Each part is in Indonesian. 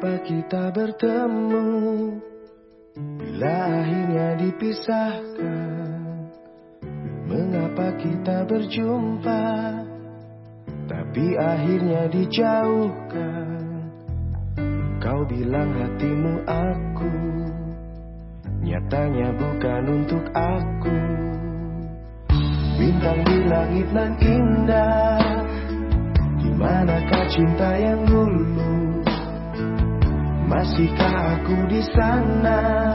kita bertemu? Bila akhirnya dipisahkan Mengapa kita berjumpa? Tapi akhirnya dijauhkan. Kau bilang hatimu aku Nyatanya bukan untuk aku. Bintang di langit nan indah Di manakah cinta yang dulu Masihkah aku di sana?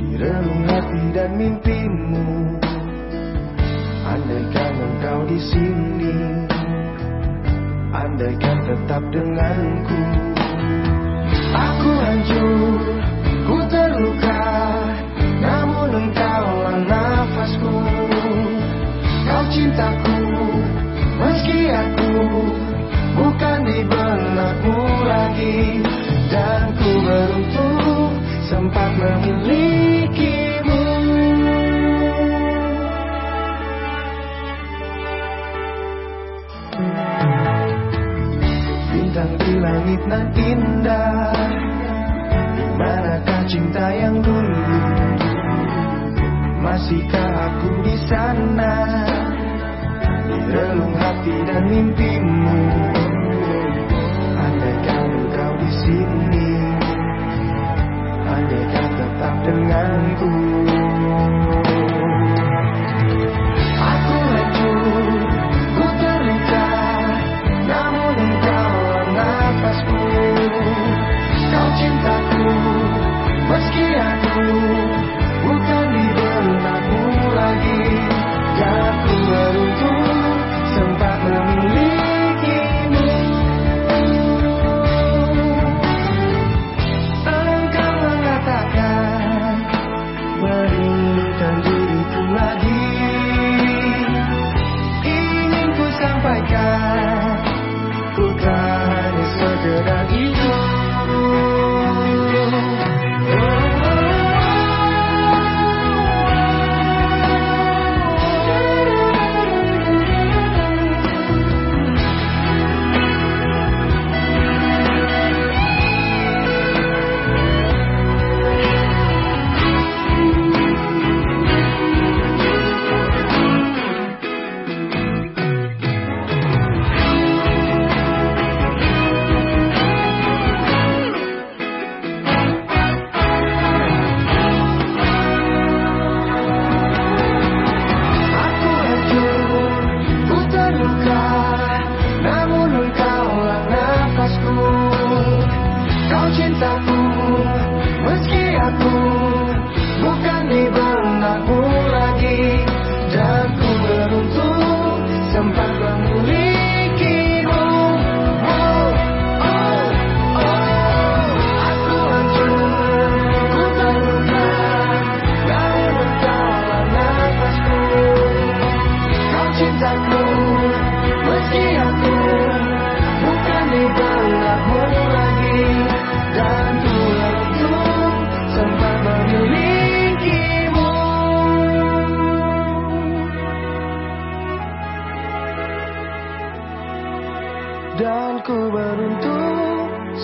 Di relung hati dan mimpimu. Andaikan engkau di sini Andaikan tetap denganku. Aku hancur, langit nan indah. Manakah cinta yang dulu? Masihkah aku di sana? Di relung hati dan mimpimu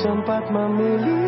sempat memilih